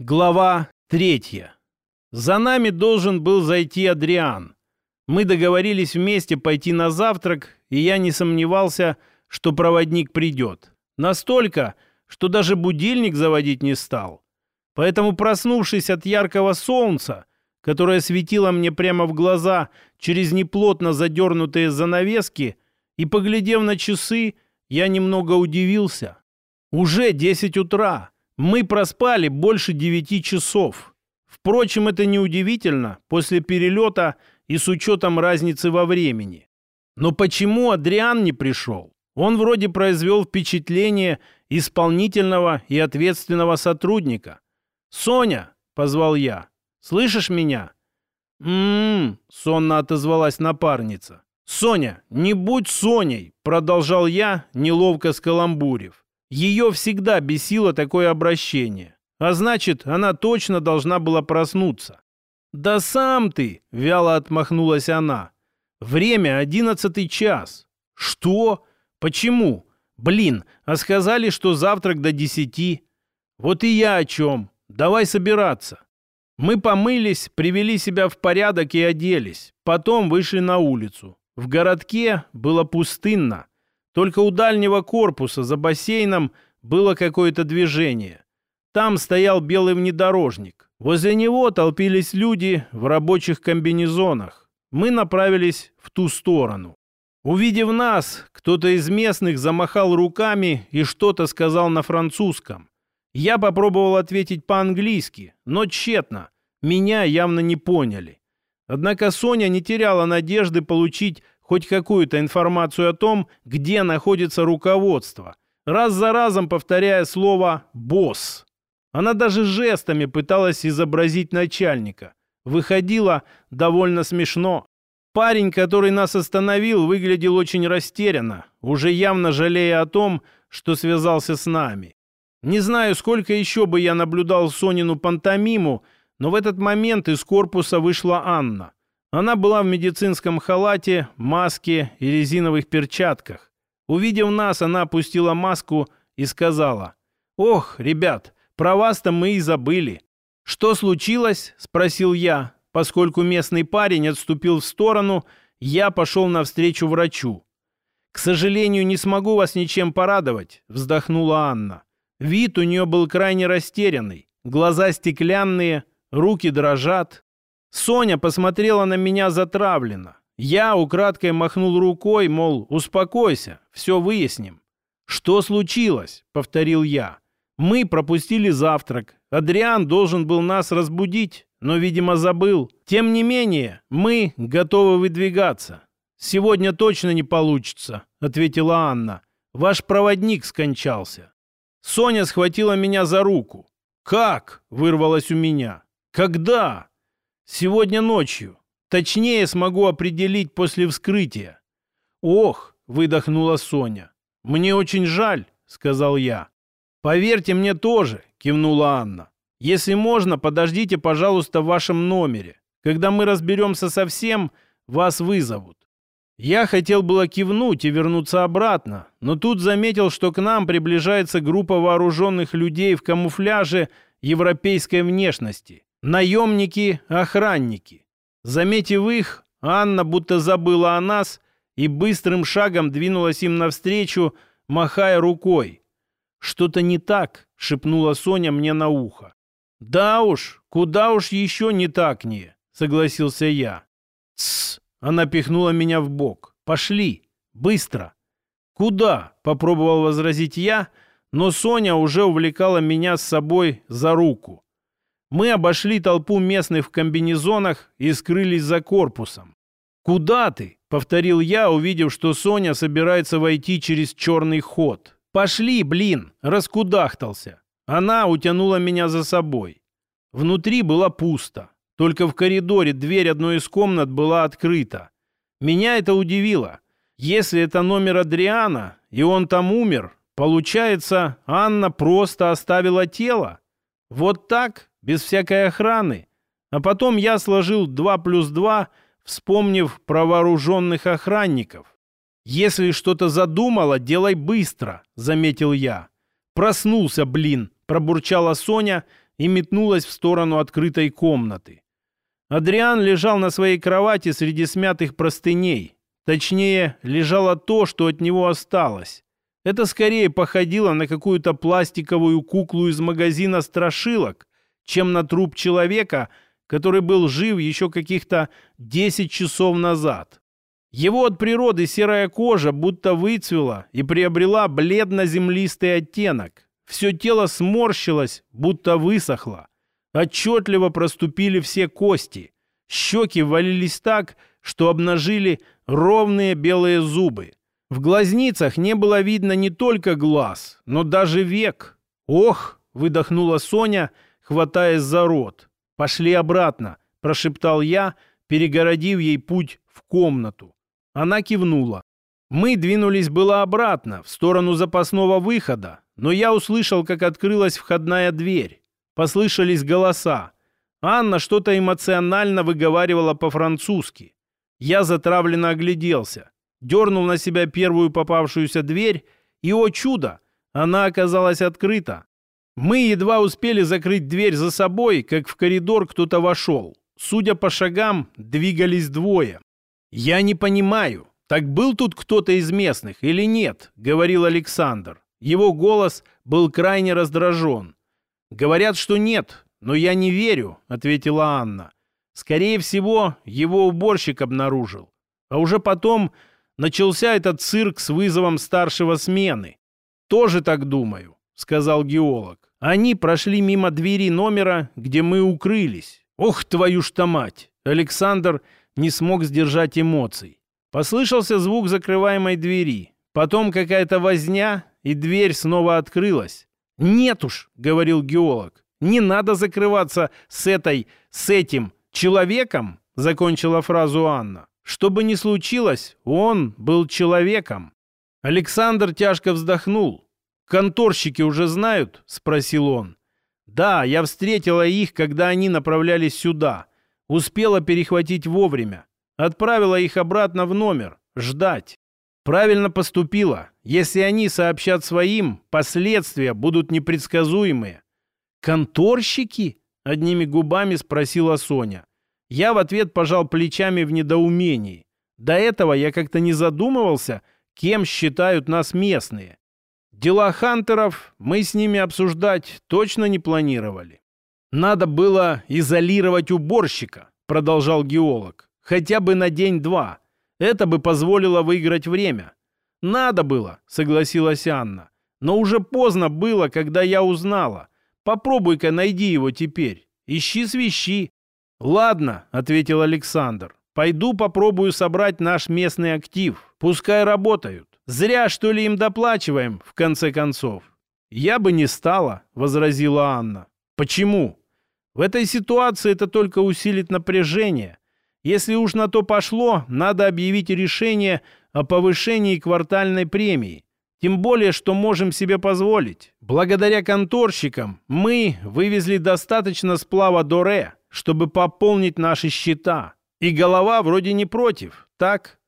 Глава третья. За нами должен был зайти Адриан. Мы договорились вместе пойти на завтрак, и я не сомневался, что проводник придет. Настолько, что даже будильник заводить не стал. Поэтому, проснувшись от яркого солнца, которое светило мне прямо в глаза через неплотно задернутые занавески, и, поглядев на часы, я немного удивился. Уже десять утра. Мы проспали больше девяти часов. Впрочем, это неудивительно после перелета и с учетом разницы во времени. Но почему Адриан не пришел? Он вроде произвел впечатление исполнительного и ответственного сотрудника. «Соня!» — позвал я. «Слышишь меня?» «М-м-м!» — сонно отозвалась напарница. «Соня, не будь Соней!» — продолжал я, неловко скаламбурив. Ее всегда бесило такое обращение. А значит, она точно должна была проснуться. «Да сам ты!» — вяло отмахнулась она. «Время одиннадцатый час». «Что? Почему? Блин, а сказали, что завтрак до десяти». «Вот и я о чем. Давай собираться». Мы помылись, привели себя в порядок и оделись. Потом вышли на улицу. В городке было пустынно. Только у дальнего корпуса за бассейном было какое-то движение. Там стоял белый внедорожник. Возле него толпились люди в рабочих комбинезонах. Мы направились в ту сторону. Увидев нас, кто-то из местных замахал руками и что-то сказал на французском. Я попробовал ответить по-английски, но тщетно. Меня явно не поняли. Однако Соня не теряла надежды получить хоть какую-то информацию о том, где находится руководство, раз за разом повторяя слово «босс». Она даже жестами пыталась изобразить начальника. Выходило довольно смешно. Парень, который нас остановил, выглядел очень растерянно, уже явно жалея о том, что связался с нами. Не знаю, сколько еще бы я наблюдал Сонину пантомиму, но в этот момент из корпуса вышла Анна. Она была в медицинском халате, маске и резиновых перчатках. Увидев нас, она опустила маску и сказала, «Ох, ребят, про вас-то мы и забыли». «Что случилось?» – спросил я. Поскольку местный парень отступил в сторону, я пошел навстречу врачу. «К сожалению, не смогу вас ничем порадовать», – вздохнула Анна. Вид у нее был крайне растерянный. Глаза стеклянные, руки дрожат, Соня посмотрела на меня затравленно. Я украдкой махнул рукой, мол, успокойся, все выясним. «Что случилось?» — повторил я. «Мы пропустили завтрак. Адриан должен был нас разбудить, но, видимо, забыл. Тем не менее, мы готовы выдвигаться». «Сегодня точно не получится», — ответила Анна. «Ваш проводник скончался». Соня схватила меня за руку. «Как?» — вырвалось у меня. «Когда?» Сегодня ночью. Точнее смогу определить после вскрытия. Ох, выдохнула Соня. Мне очень жаль, сказал я. Поверьте мне тоже, кивнула Анна. Если можно, подождите, пожалуйста, в вашем номере. Когда мы разберемся со всем, вас вызовут. Я хотел было кивнуть и вернуться обратно, но тут заметил, что к нам приближается группа вооруженных людей в камуфляже европейской внешности. Наемники-охранники. Заметив их, Анна будто забыла о нас и быстрым шагом двинулась им навстречу, махая рукой. «Что-то не так», — шепнула Соня мне на ухо. «Да уж, куда уж еще не так не», — согласился я. «Тссс», — она пихнула меня в бок. «Пошли, быстро». «Куда?» — попробовал возразить я, но Соня уже увлекала меня с собой за руку. Мы обошли толпу местных в комбинезонах и скрылись за корпусом. «Куда ты?» — повторил я, увидев, что Соня собирается войти через черный ход. «Пошли, блин!» — раскудахтался. Она утянула меня за собой. Внутри было пусто. Только в коридоре дверь одной из комнат была открыта. Меня это удивило. Если это номер Адриана, и он там умер, получается, Анна просто оставила тело? Вот так? Без всякой охраны. А потом я сложил 2 плюс 2, вспомнив про вооруженных охранников. «Если что-то задумала, делай быстро», — заметил я. «Проснулся, блин», — пробурчала Соня и метнулась в сторону открытой комнаты. Адриан лежал на своей кровати среди смятых простыней. Точнее, лежало то, что от него осталось. Это скорее походило на какую-то пластиковую куклу из магазина страшилок, чем на труп человека, который был жив еще каких-то 10 часов назад. Его от природы серая кожа будто выцвела и приобрела бледно-землистый оттенок. Все тело сморщилось, будто высохло. Отчетливо проступили все кости. Щеки валились так, что обнажили ровные белые зубы. В глазницах не было видно не только глаз, но даже век. «Ох!» — выдохнула Соня, хватаясь за рот. «Пошли обратно», — прошептал я, перегородив ей путь в комнату. Она кивнула. Мы двинулись было обратно, в сторону запасного выхода, но я услышал, как открылась входная дверь. Послышались голоса. Анна что-то эмоционально выговаривала по-французски. Я затравленно огляделся, дернул на себя первую попавшуюся дверь, и, о чудо, она оказалась открыта. Мы едва успели закрыть дверь за собой, как в коридор кто-то вошел. Судя по шагам, двигались двое. «Я не понимаю, так был тут кто-то из местных или нет?» — говорил Александр. Его голос был крайне раздражен. «Говорят, что нет, но я не верю», — ответила Анна. «Скорее всего, его уборщик обнаружил. А уже потом начался этот цирк с вызовом старшего смены. Тоже так думаю», — сказал геолог. Они прошли мимо двери номера, где мы укрылись. «Ох, твою ж мать!» Александр не смог сдержать эмоций. Послышался звук закрываемой двери. Потом какая-то возня, и дверь снова открылась. «Нет уж», — говорил геолог, — «не надо закрываться с этой, с этим человеком», — закончила фразу Анна. «Что бы ни случилось, он был человеком». Александр тяжко вздохнул. «Конторщики уже знают?» — спросил он. «Да, я встретила их, когда они направлялись сюда. Успела перехватить вовремя. Отправила их обратно в номер. Ждать. Правильно поступила. Если они сообщат своим, последствия будут непредсказуемые. «Конторщики?» — одними губами спросила Соня. Я в ответ пожал плечами в недоумении. До этого я как-то не задумывался, кем считают нас местные. Дела хантеров мы с ними обсуждать точно не планировали. Надо было изолировать уборщика, продолжал геолог. Хотя бы на день-два. Это бы позволило выиграть время. Надо было, согласилась Анна. Но уже поздно было, когда я узнала. Попробуй-ка найди его теперь. Ищи свищи. Ладно, ответил Александр. Пойду попробую собрать наш местный актив. Пускай работают. Зря, что ли, им доплачиваем, в конце концов. Я бы не стала, возразила Анна. Почему? В этой ситуации это только усилит напряжение. Если уж на то пошло, надо объявить решение о повышении квартальной премии. Тем более, что можем себе позволить. Благодаря конторщикам мы вывезли достаточно сплава Доре, чтобы пополнить наши счета. И голова вроде не против, так?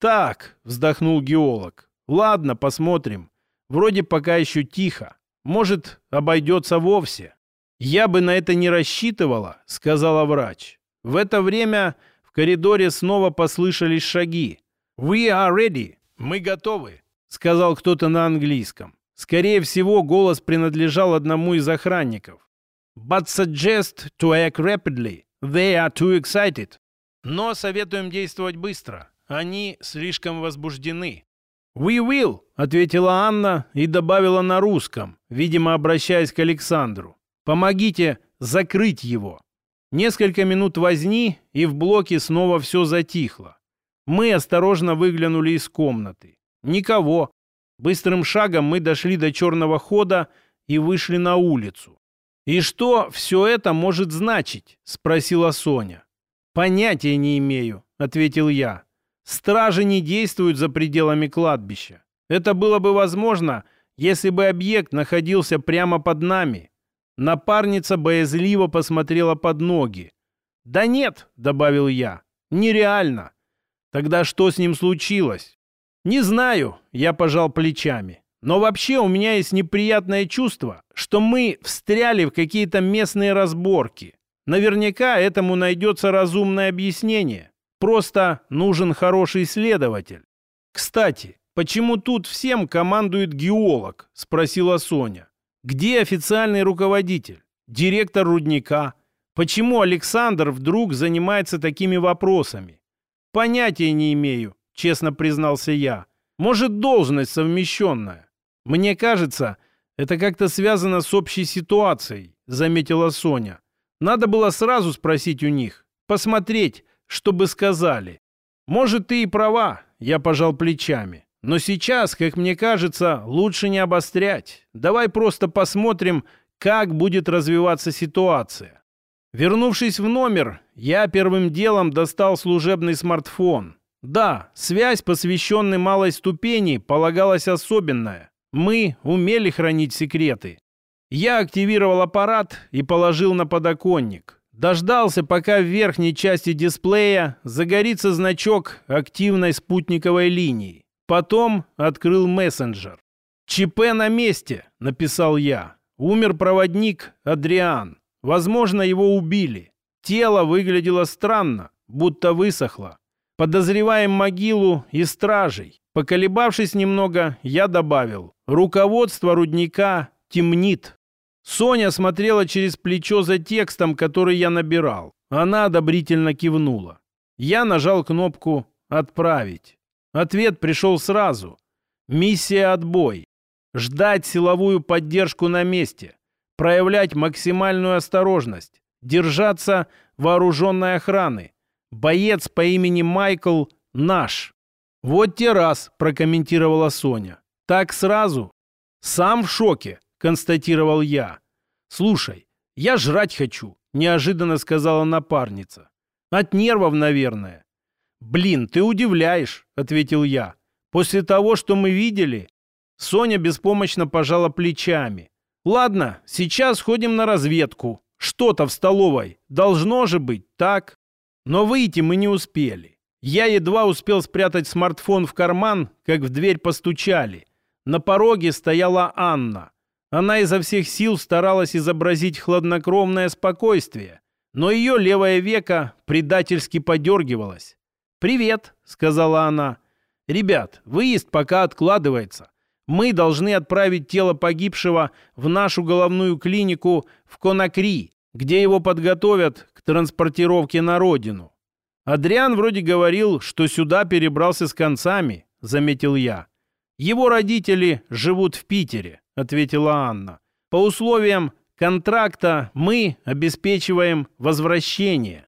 Так, вздохнул геолог. Ладно, посмотрим. Вроде пока еще тихо. Может, обойдется вовсе. «Я бы на это не рассчитывала», — сказала врач. В это время в коридоре снова послышались шаги. «We are ready. Мы готовы», — сказал кто-то на английском. Скорее всего, голос принадлежал одному из охранников. «But suggest to act rapidly. They are too excited». Но советуем действовать быстро. Они слишком возбуждены. «We will», — ответила Анна и добавила на русском, видимо, обращаясь к Александру. Помогите закрыть его. Несколько минут возни, и в блоке снова все затихло. Мы осторожно выглянули из комнаты. Никого. Быстрым шагом мы дошли до черного хода и вышли на улицу. «И что все это может значить?» — спросила Соня. «Понятия не имею», — ответил я. «Стражи не действуют за пределами кладбища. Это было бы возможно, если бы объект находился прямо под нами. Напарница боязливо посмотрела под ноги. «Да нет», — добавил я, — «нереально». «Тогда что с ним случилось?» «Не знаю», — я пожал плечами. Но вообще у меня есть неприятное чувство, что мы встряли в какие-то местные разборки. Наверняка этому найдется разумное объяснение. Просто нужен хороший следователь. Кстати, почему тут всем командует геолог? Спросила Соня. Где официальный руководитель? Директор рудника? Почему Александр вдруг занимается такими вопросами? Понятия не имею, честно признался я. Может, должность совмещенная? Мне кажется, это как-то связано с общей ситуацией, заметила Соня. Надо было сразу спросить у них, посмотреть, что бы сказали. Может, ты и права, я пожал плечами. Но сейчас, как мне кажется, лучше не обострять. Давай просто посмотрим, как будет развиваться ситуация. Вернувшись в номер, я первым делом достал служебный смартфон. Да, связь, посвященной малой ступени, полагалась особенная. Мы умели хранить секреты. Я активировал аппарат и положил на подоконник. Дождался, пока в верхней части дисплея загорится значок активной спутниковой линии. Потом открыл мессенджер. «ЧП на месте», — написал я. «Умер проводник Адриан. Возможно, его убили. Тело выглядело странно, будто высохло. Подозреваем могилу и стражей. Поколебавшись немного, я добавил. Руководство рудника темнит. Соня смотрела через плечо за текстом, который я набирал. Она одобрительно кивнула. Я нажал кнопку «Отправить». Ответ пришел сразу. Миссия «Отбой». Ждать силовую поддержку на месте. Проявлять максимальную осторожность. Держаться вооруженной охраны. Боец по имени Майкл наш. Вот те раз, прокомментировала Соня. Так сразу? Сам в шоке, констатировал я. Слушай, я жрать хочу, неожиданно сказала напарница. От нервов, наверное. Блин, ты удивляешь, ответил я. После того, что мы видели, Соня беспомощно пожала плечами. Ладно, сейчас ходим на разведку. Что-то в столовой. Должно же быть, так? Но выйти мы не успели. Я едва успел спрятать смартфон в карман, как в дверь постучали. На пороге стояла Анна. Она изо всех сил старалась изобразить хладнокровное спокойствие, но ее левое веко предательски подергивалось. «Привет», — сказала она. «Ребят, выезд пока откладывается. Мы должны отправить тело погибшего в нашу головную клинику в Конакри, где его подготовят к транспортировке на родину. Адриан вроде говорил, что сюда перебрался с концами, заметил я. Его родители живут в Питере, ответила Анна. По условиям контракта мы обеспечиваем возвращение.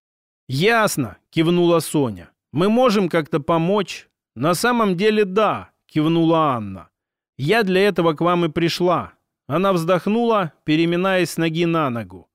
Ясно, кивнула Соня. Мы можем как-то помочь? На самом деле да, кивнула Анна. Я для этого к вам и пришла. Она вздохнула, переминаясь с ноги на ногу.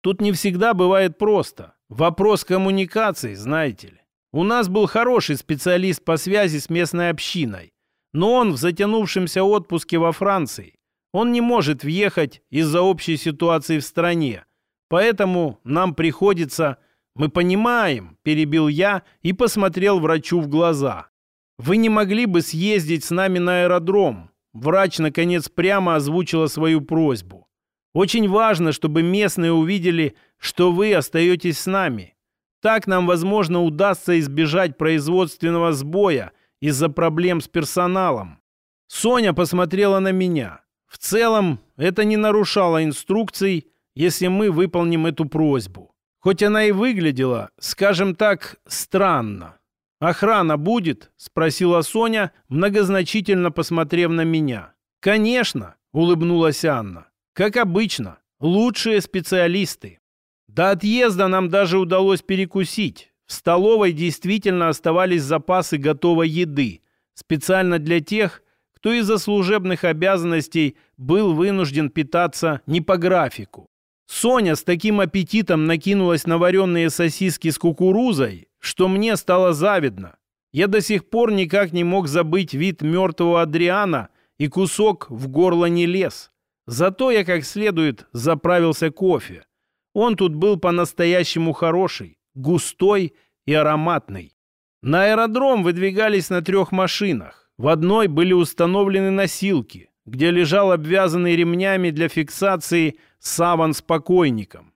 Тут не всегда бывает просто. Вопрос коммуникации, знаете ли. У нас был хороший специалист по связи с местной общиной, но он в затянувшемся отпуске во Франции. Он не может въехать из-за общей ситуации в стране. Поэтому нам приходится... Мы понимаем, перебил я и посмотрел врачу в глаза. Вы не могли бы съездить с нами на аэродром? Врач, наконец, прямо озвучила свою просьбу. «Очень важно, чтобы местные увидели, что вы остаетесь с нами. Так нам, возможно, удастся избежать производственного сбоя из-за проблем с персоналом». Соня посмотрела на меня. В целом, это не нарушало инструкций, если мы выполним эту просьбу. Хоть она и выглядела, скажем так, странно. «Охрана будет?» — спросила Соня, многозначительно посмотрев на меня. «Конечно!» — улыбнулась Анна. «Как обычно, лучшие специалисты. До отъезда нам даже удалось перекусить. В столовой действительно оставались запасы готовой еды, специально для тех, кто из-за служебных обязанностей был вынужден питаться не по графику. Соня с таким аппетитом накинулась на вареные сосиски с кукурузой, что мне стало завидно. Я до сих пор никак не мог забыть вид мертвого Адриана и кусок в горло не лез. Зато я как следует заправился кофе. Он тут был по-настоящему хороший, густой и ароматный. На аэродром выдвигались на трех машинах. В одной были установлены носилки. где лежал обвязанный ремнями для фиксации саван с покойником.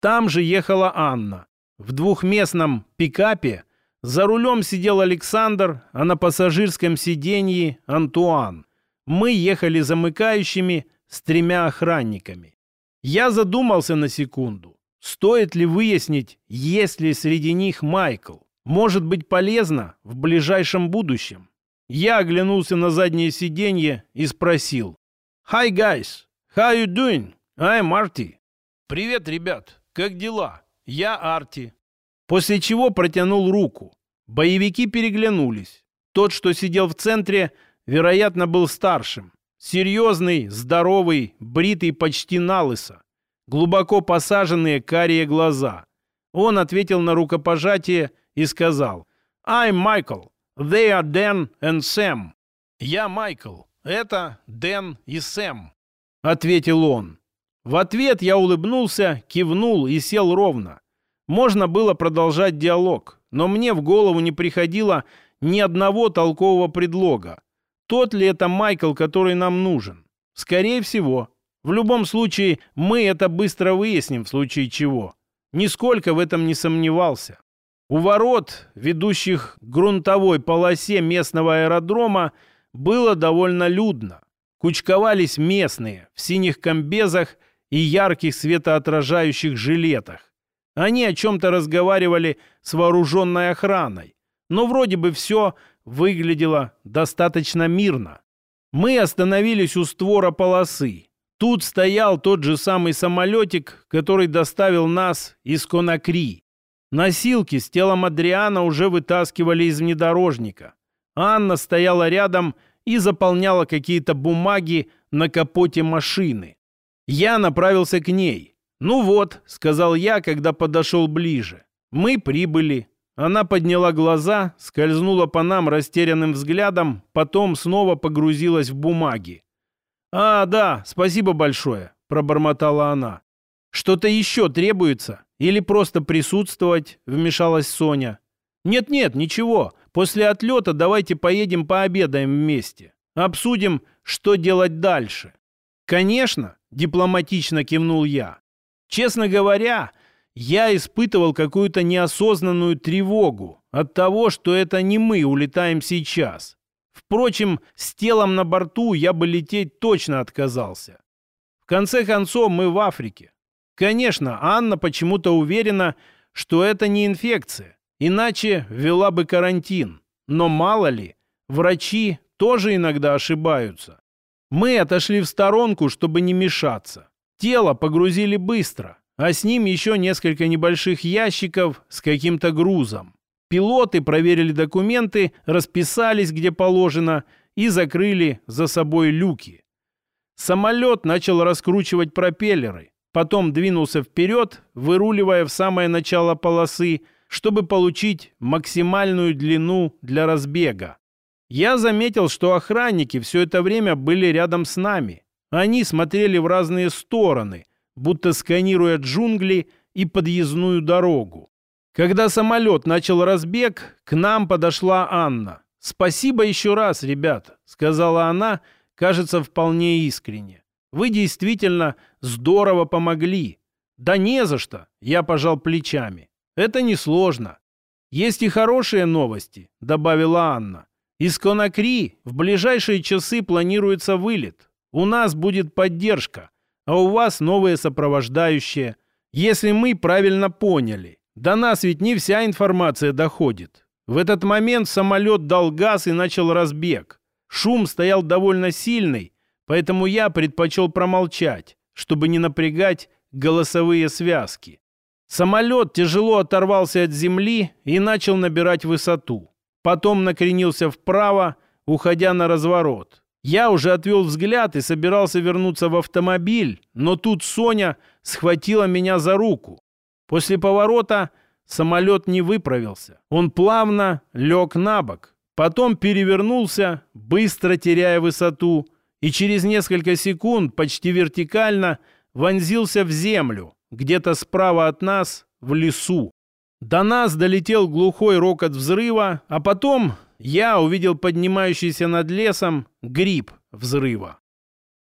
Там же ехала Анна. В двухместном пикапе за рулем сидел Александр, а на пассажирском сиденье Антуан. Мы ехали замыкающими с тремя охранниками. Я задумался на секунду. Стоит ли выяснить, есть ли среди них Майкл? Может быть полезно в ближайшем будущем. Я оглянулся на заднее сиденье и спросил. «Hi, guys! How you doing? I'm Artie». «Привет, ребят! Как дела? Я Арти». После чего протянул руку. Боевики переглянулись. Тот, что сидел в центре, вероятно, был старшим. Серьезный, здоровый, бритый почти налысо. Глубоко посаженные карие глаза. Он ответил на рукопожатие и сказал «I'm Michael. They are Dan and Sam». «Я Майкл. Это Дэн и Сэм», — ответил он. В ответ я улыбнулся, кивнул и сел ровно. Можно было продолжать диалог, но мне в голову не приходило ни одного толкового предлога. Тот ли это Майкл, который нам нужен? Скорее всего. В любом случае, мы это быстро выясним, в случае чего. Нисколько в этом не сомневался. У ворот, ведущих к грунтовой полосе местного аэродрома, было довольно людно. Кучковались местные в синих комбезах и ярких светоотражающих жилетах. Они о чем-то разговаривали с вооруженной охраной. Но вроде бы все выглядело достаточно мирно. Мы остановились у створа полосы. Тут стоял тот же самый самолетик, который доставил нас из Конакри. Носилки с телом Адриана уже вытаскивали из внедорожника. Анна стояла рядом и заполняла какие-то бумаги на капоте машины. Я направился к ней. «Ну вот», — сказал я, когда подошел ближе. «Мы прибыли. Она подняла глаза, скользнула по нам растерянным взглядом, потом снова погрузилась в бумаги. «А, да, спасибо большое», — пробормотала она. «Что-то еще требуется? Или просто присутствовать?» — вмешалась Соня. «Нет-нет, ничего. После отлета давайте поедем пообедаем вместе. Обсудим, что делать дальше». «Конечно», — дипломатично кивнул я. «Честно говоря, я испытывал какую-то неосознанную тревогу от того, что это не мы улетаем сейчас. Впрочем, с телом на борту я бы лететь точно отказался. В конце концов, мы в Африке. Конечно, Анна почему-то уверена, что это не инфекция, иначе ввела бы карантин. Но мало ли, врачи тоже иногда ошибаются. Мы отошли в сторонку, чтобы не мешаться. Тело погрузили быстро а с ним еще несколько небольших ящиков с каким-то грузом. Пилоты проверили документы, расписались, где положено, и закрыли за собой люки. Самолет начал раскручивать пропеллеры, потом двинулся вперед, выруливая в самое начало полосы, чтобы получить максимальную длину для разбега. Я заметил, что охранники все это время были рядом с нами. Они смотрели в разные стороны, будто сканируя джунгли и подъездную дорогу. Когда самолет начал разбег, к нам подошла Анна. «Спасибо еще раз, ребят», — сказала она, кажется, вполне искренне. «Вы действительно здорово помогли». «Да не за что», — я пожал плечами. «Это несложно». «Есть и хорошие новости», — добавила Анна. «Из Конакри в ближайшие часы планируется вылет. У нас будет поддержка а у вас новые сопровождающие. Если мы правильно поняли, до нас ведь не вся информация доходит. В этот момент самолет дал газ и начал разбег. Шум стоял довольно сильный, поэтому я предпочел промолчать, чтобы не напрягать голосовые связки. Самолет тяжело оторвался от земли и начал набирать высоту. Потом накренился вправо, уходя на разворот. Я уже отвел взгляд и собирался вернуться в автомобиль, но тут Соня схватила меня за руку. После поворота самолет не выправился. Он плавно лег на бок, потом перевернулся, быстро теряя высоту, и через несколько секунд почти вертикально вонзился в землю, где-то справа от нас, в лесу. До нас долетел глухой рокот взрыва, а потом я увидел поднимающийся над лесом гриб взрыва.